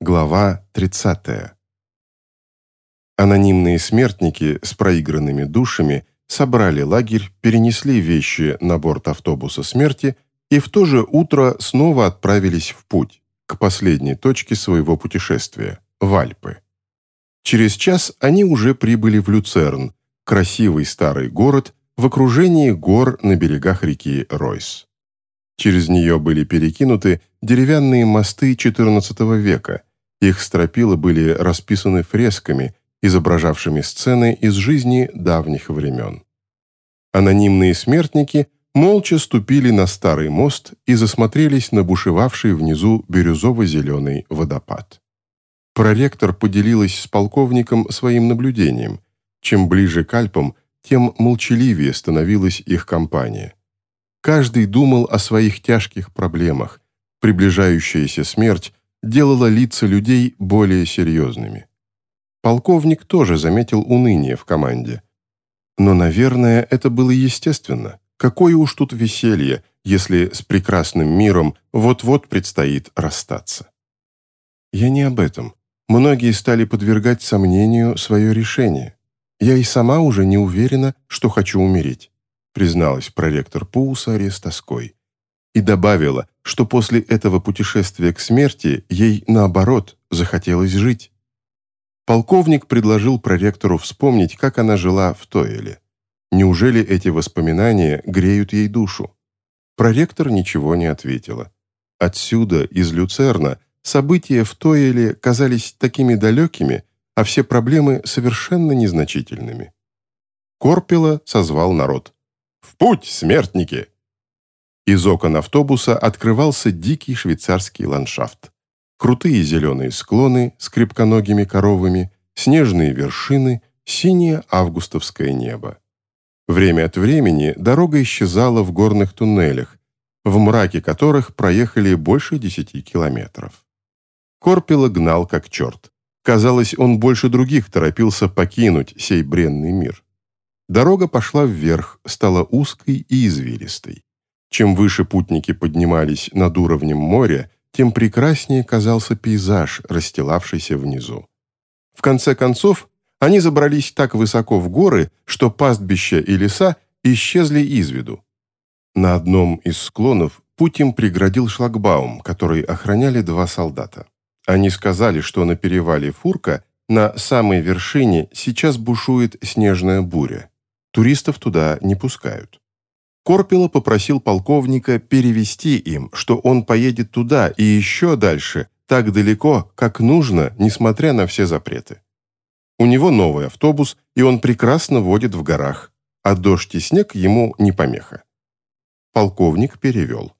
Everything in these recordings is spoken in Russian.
Глава 30. Анонимные смертники с проигранными душами собрали лагерь, перенесли вещи на борт автобуса смерти и в то же утро снова отправились в путь, к последней точке своего путешествия – в Альпы. Через час они уже прибыли в Люцерн, красивый старый город в окружении гор на берегах реки Ройс. Через нее были перекинуты деревянные мосты XIV века. Их стропила были расписаны фресками, изображавшими сцены из жизни давних времен. Анонимные смертники молча ступили на старый мост и засмотрелись на бушевавший внизу бирюзово-зеленый водопад. Проректор поделилась с полковником своим наблюдением. Чем ближе к Альпам, тем молчаливее становилась их компания. Каждый думал о своих тяжких проблемах. Приближающаяся смерть делала лица людей более серьезными. Полковник тоже заметил уныние в команде. Но, наверное, это было естественно. Какое уж тут веселье, если с прекрасным миром вот-вот предстоит расстаться. Я не об этом. Многие стали подвергать сомнению свое решение. Я и сама уже не уверена, что хочу умереть призналась проректор Паусари с тоской. И добавила, что после этого путешествия к смерти ей, наоборот, захотелось жить. Полковник предложил проректору вспомнить, как она жила в Тойле. Неужели эти воспоминания греют ей душу? Проректор ничего не ответила. Отсюда, из Люцерна, события в Тойле казались такими далекими, а все проблемы совершенно незначительными. Корпела созвал народ. В путь, смертники!» Из окон автобуса открывался дикий швейцарский ландшафт. Крутые зеленые склоны с крепконогими коровами, снежные вершины, синее августовское небо. Время от времени дорога исчезала в горных туннелях, в мраке которых проехали больше десяти километров. Корпела гнал как черт. Казалось, он больше других торопился покинуть сей бренный мир. Дорога пошла вверх, стала узкой и извилистой. Чем выше путники поднимались над уровнем моря, тем прекраснее казался пейзаж, расстилавшийся внизу. В конце концов, они забрались так высоко в горы, что пастбища и леса исчезли из виду. На одном из склонов путь им преградил шлагбаум, который охраняли два солдата. Они сказали, что на перевале Фурка на самой вершине сейчас бушует снежная буря. Туристов туда не пускают. Корпело попросил полковника перевести им, что он поедет туда и еще дальше, так далеко, как нужно, несмотря на все запреты. У него новый автобус, и он прекрасно водит в горах, а дождь и снег ему не помеха. Полковник перевел.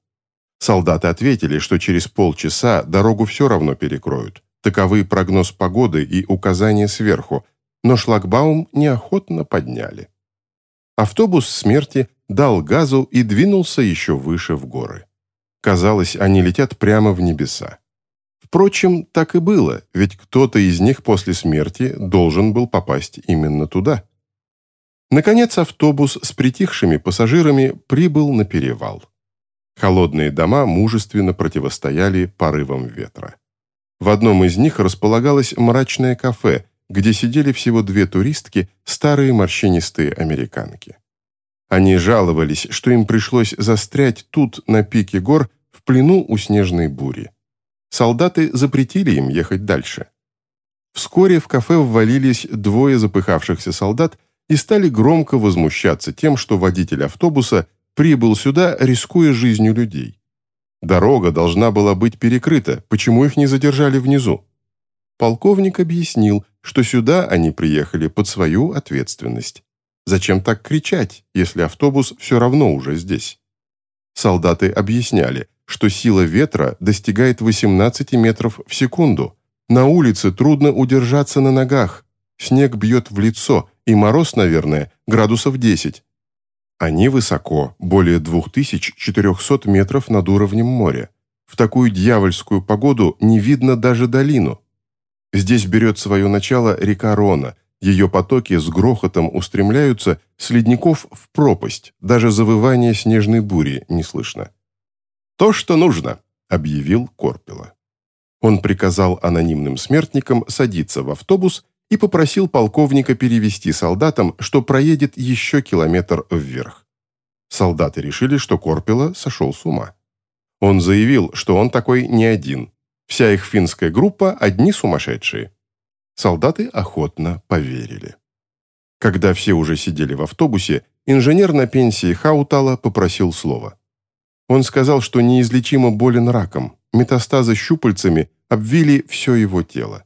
Солдаты ответили, что через полчаса дорогу все равно перекроют. Таковы прогноз погоды и указания сверху, но шлагбаум неохотно подняли. Автобус смерти дал газу и двинулся еще выше в горы. Казалось, они летят прямо в небеса. Впрочем, так и было, ведь кто-то из них после смерти должен был попасть именно туда. Наконец автобус с притихшими пассажирами прибыл на перевал. Холодные дома мужественно противостояли порывам ветра. В одном из них располагалось мрачное кафе, где сидели всего две туристки, старые морщинистые американки. Они жаловались, что им пришлось застрять тут, на пике гор, в плену у снежной бури. Солдаты запретили им ехать дальше. Вскоре в кафе ввалились двое запыхавшихся солдат и стали громко возмущаться тем, что водитель автобуса прибыл сюда, рискуя жизнью людей. Дорога должна была быть перекрыта, почему их не задержали внизу? Полковник объяснил, что сюда они приехали под свою ответственность. Зачем так кричать, если автобус все равно уже здесь? Солдаты объясняли, что сила ветра достигает 18 метров в секунду. На улице трудно удержаться на ногах. Снег бьет в лицо, и мороз, наверное, градусов 10. Они высоко, более 2400 метров над уровнем моря. В такую дьявольскую погоду не видно даже долину. Здесь берет свое начало река Рона. Ее потоки с грохотом устремляются с ледников в пропасть. Даже завывания снежной бури не слышно. «То, что нужно», — объявил Корпела. Он приказал анонимным смертникам садиться в автобус и попросил полковника перевести солдатам, что проедет еще километр вверх. Солдаты решили, что Корпела сошел с ума. Он заявил, что он такой не один. Вся их финская группа – одни сумасшедшие. Солдаты охотно поверили. Когда все уже сидели в автобусе, инженер на пенсии Хаутала попросил слова. Он сказал, что неизлечимо болен раком, метастазы щупальцами обвили все его тело.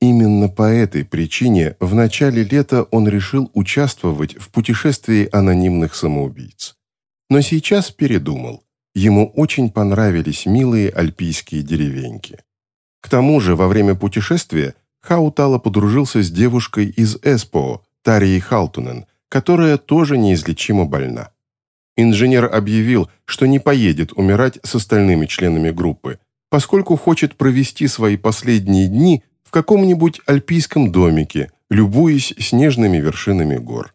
Именно по этой причине в начале лета он решил участвовать в путешествии анонимных самоубийц. Но сейчас передумал. Ему очень понравились милые альпийские деревеньки. К тому же во время путешествия Хаутала подружился с девушкой из Эспоо, Тарией Халтунен, которая тоже неизлечимо больна. Инженер объявил, что не поедет умирать с остальными членами группы, поскольку хочет провести свои последние дни в каком-нибудь альпийском домике, любуясь снежными вершинами гор.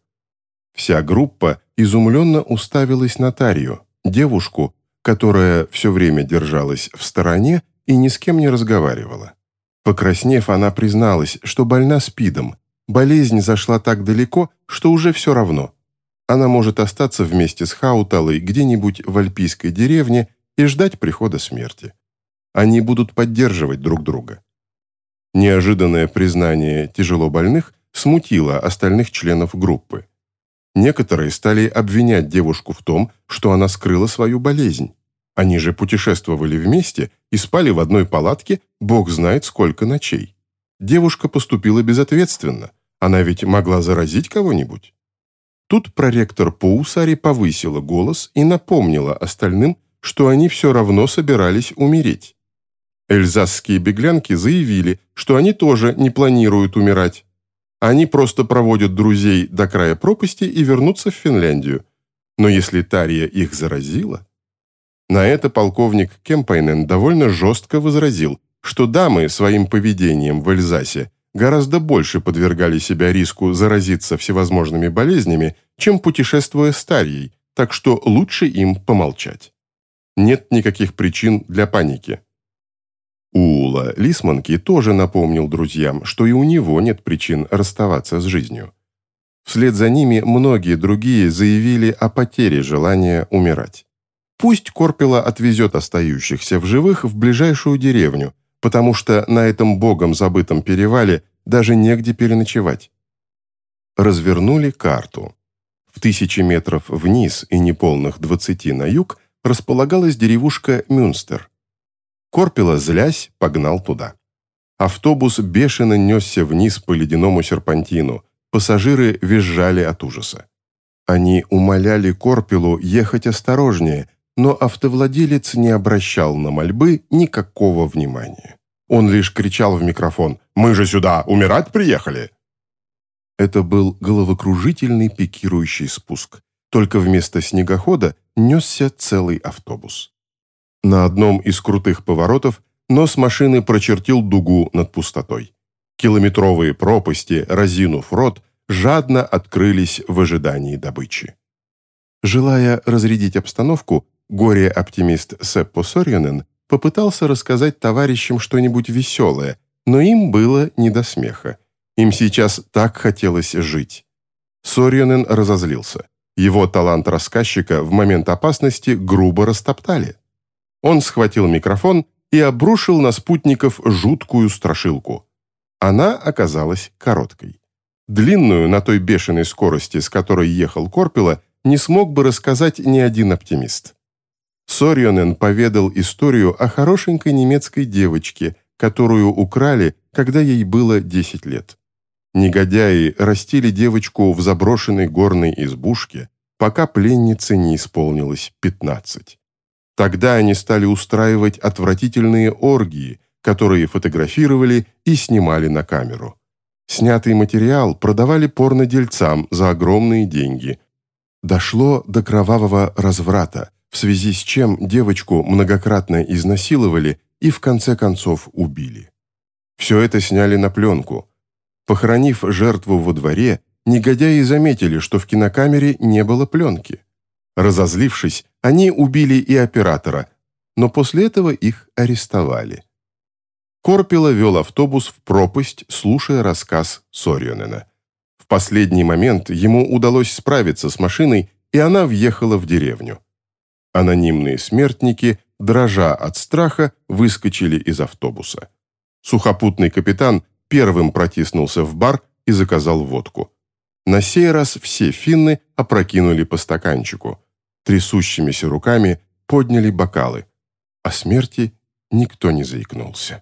Вся группа изумленно уставилась на Тарию, девушку, которая все время держалась в стороне и ни с кем не разговаривала. Покраснев, она призналась, что больна СПИДом. Болезнь зашла так далеко, что уже все равно. Она может остаться вместе с Хауталой где-нибудь в альпийской деревне и ждать прихода смерти. Они будут поддерживать друг друга. Неожиданное признание тяжело больных смутило остальных членов группы. Некоторые стали обвинять девушку в том, что она скрыла свою болезнь. Они же путешествовали вместе и спали в одной палатке, бог знает сколько ночей. Девушка поступила безответственно. Она ведь могла заразить кого-нибудь. Тут проректор Паусари повысила голос и напомнила остальным, что они все равно собирались умереть. Эльзасские беглянки заявили, что они тоже не планируют умирать. Они просто проводят друзей до края пропасти и вернутся в Финляндию. Но если Тария их заразила... На это полковник Кемпайнен довольно жестко возразил, что дамы своим поведением в Эльзасе гораздо больше подвергали себя риску заразиться всевозможными болезнями, чем путешествуя с Тарией, так что лучше им помолчать. Нет никаких причин для паники. Ула Лисманки тоже напомнил друзьям, что и у него нет причин расставаться с жизнью. Вслед за ними многие другие заявили о потере желания умирать. Пусть Корпела отвезет остающихся в живых в ближайшую деревню, потому что на этом богом забытом перевале даже негде переночевать. Развернули карту. В тысячи метров вниз и неполных двадцати на юг располагалась деревушка Мюнстер – Корпела, злясь, погнал туда. Автобус бешено несся вниз по ледяному серпантину. Пассажиры визжали от ужаса. Они умоляли Корпелу ехать осторожнее, но автовладелец не обращал на мольбы никакого внимания. Он лишь кричал в микрофон «Мы же сюда умирать приехали!» Это был головокружительный пикирующий спуск. Только вместо снегохода несся целый автобус. На одном из крутых поворотов нос машины прочертил дугу над пустотой. Километровые пропасти, разинув рот, жадно открылись в ожидании добычи. Желая разрядить обстановку, горе-оптимист Сеппо Сорьонен попытался рассказать товарищам что-нибудь веселое, но им было не до смеха. Им сейчас так хотелось жить. Сорьонен разозлился. Его талант рассказчика в момент опасности грубо растоптали. Он схватил микрофон и обрушил на спутников жуткую страшилку. Она оказалась короткой. Длинную на той бешеной скорости, с которой ехал Корпела, не смог бы рассказать ни один оптимист. Сорьонен поведал историю о хорошенькой немецкой девочке, которую украли, когда ей было 10 лет. Негодяи растили девочку в заброшенной горной избушке, пока пленнице не исполнилось 15. Тогда они стали устраивать отвратительные оргии, которые фотографировали и снимали на камеру. Снятый материал продавали порнодельцам за огромные деньги. Дошло до кровавого разврата, в связи с чем девочку многократно изнасиловали и в конце концов убили. Все это сняли на пленку. Похоронив жертву во дворе, негодяи заметили, что в кинокамере не было пленки. Разозлившись, они убили и оператора, но после этого их арестовали. Корпила вел автобус в пропасть, слушая рассказ Сорьонена. В последний момент ему удалось справиться с машиной, и она въехала в деревню. Анонимные смертники, дрожа от страха, выскочили из автобуса. Сухопутный капитан первым протиснулся в бар и заказал водку. На сей раз все финны опрокинули по стаканчику. Трясущимися руками подняли бокалы. О смерти никто не заикнулся.